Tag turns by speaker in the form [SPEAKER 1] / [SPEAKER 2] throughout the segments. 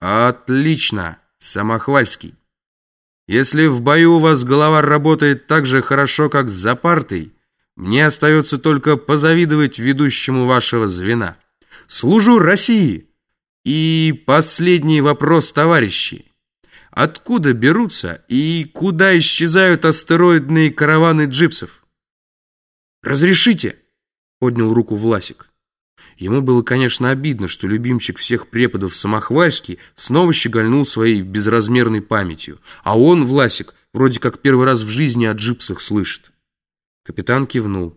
[SPEAKER 1] Отлично, Самохвальский. Если в бою у вас голова работает так же хорошо, как за партой, мне остается только позавидовать ведущему вашего звена. Служу России. И последний вопрос, товарищи. Откуда берутся и куда исчезают астероидные караваны джипсов? «Разрешите?» — поднял руку Власик. Ему было, конечно, обидно, что любимчик всех преподов Самохвальский снова щегольнул своей безразмерной памятью, а он, Власик, вроде как первый раз в жизни о джипсах слышит. Капитан кивнул.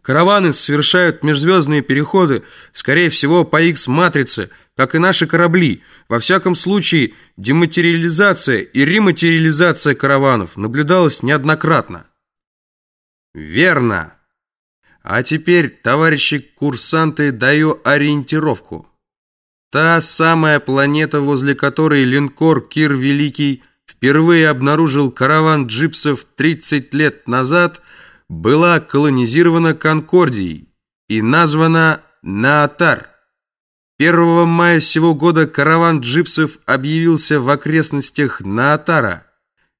[SPEAKER 1] Караваны совершают межзвездные переходы, скорее всего, по X-матрице, как и наши корабли. Во всяком случае, дематериализация и рематериализация караванов наблюдалась неоднократно. Верно. А теперь, товарищи курсанты, даю ориентировку. Та самая планета, возле которой линкор Кир Великий впервые обнаружил караван джипсов 30 лет назад, была колонизирована Конкордией и названа Наатар. 1 мая сего года караван джипсов объявился в окрестностях Наатара.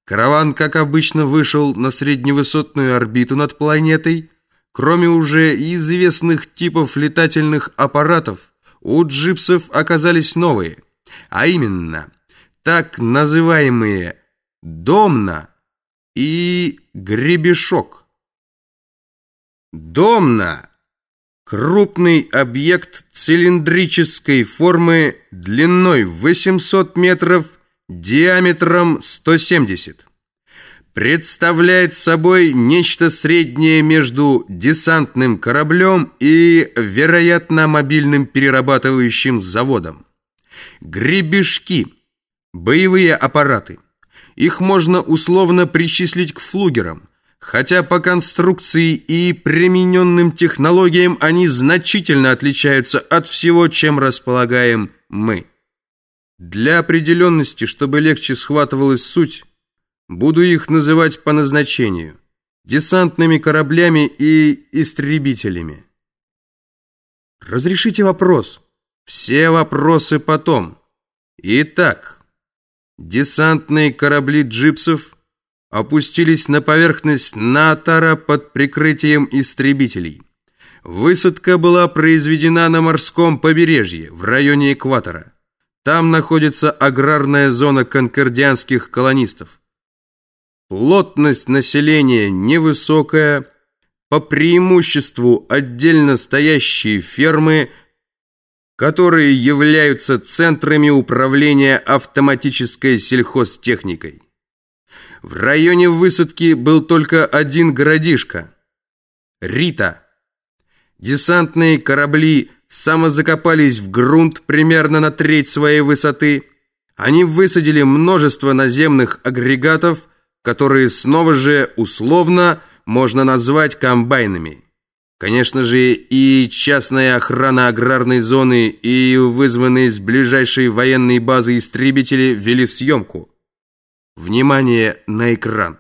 [SPEAKER 1] Караван, как обычно, вышел на средневысотную орбиту над планетой, Кроме уже известных типов летательных аппаратов, у джипсов оказались новые, а именно так называемые «домна» и «гребешок». «Домна» — крупный объект цилиндрической формы длиной 800 метров, диаметром 170 представляет собой нечто среднее между десантным кораблем и, вероятно, мобильным перерабатывающим заводом. Гребешки – боевые аппараты. Их можно условно причислить к флугерам, хотя по конструкции и примененным технологиям они значительно отличаются от всего, чем располагаем мы. Для определенности, чтобы легче схватывалась суть – Буду их называть по назначению. Десантными кораблями и истребителями. Разрешите вопрос. Все вопросы потом. Итак, десантные корабли джипсов опустились на поверхность Натара под прикрытием истребителей. Высадка была произведена на морском побережье, в районе экватора. Там находится аграрная зона конкордианских колонистов. Плотность населения невысокая, по преимуществу отдельно стоящие фермы, которые являются центрами управления автоматической сельхозтехникой. В районе высадки был только один городишко – Рита. Десантные корабли самозакопались в грунт примерно на треть своей высоты. Они высадили множество наземных агрегатов – которые снова же условно можно назвать комбайнами. Конечно же, и частная охрана аграрной зоны, и вызванные с ближайшей военной базы истребители вели съемку. Внимание на экран.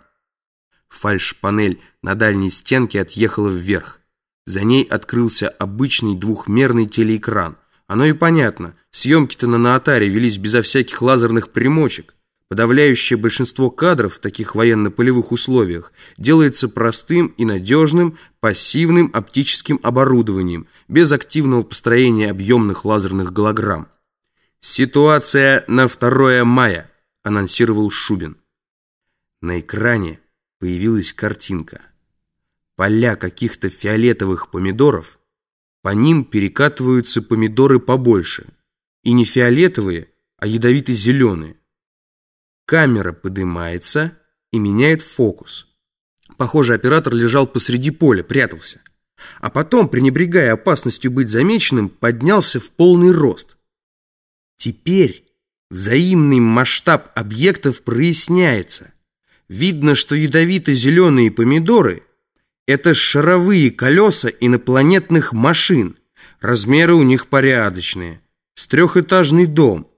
[SPEAKER 1] Фальш-панель на дальней стенке отъехала вверх. За ней открылся обычный двухмерный телеэкран. Оно и понятно, съемки-то на Наатаре велись безо всяких лазерных примочек. Подавляющее большинство кадров в таких военно-полевых условиях делается простым и надежным пассивным оптическим оборудованием, без активного построения объемных лазерных голограмм. «Ситуация на 2 мая», – анонсировал Шубин. На экране появилась картинка. Поля каких-то фиолетовых помидоров, по ним перекатываются помидоры побольше. И не фиолетовые, а ядовито-зеленые. Камера поднимается и меняет фокус. Похоже, оператор лежал посреди поля, прятался. А потом, пренебрегая опасностью быть замеченным, поднялся в полный рост. Теперь взаимный масштаб объектов проясняется. Видно, что ядовито-зеленые помидоры – это шаровые колеса инопланетных машин. Размеры у них порядочные. С трехэтажный дом –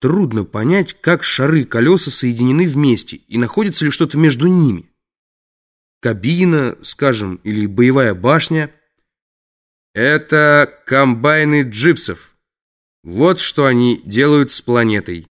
[SPEAKER 1] Трудно понять, как шары колеса соединены вместе и находится ли что-то между ними. Кабина, скажем, или боевая башня. Это комбайны джипсов. Вот что они делают с планетой.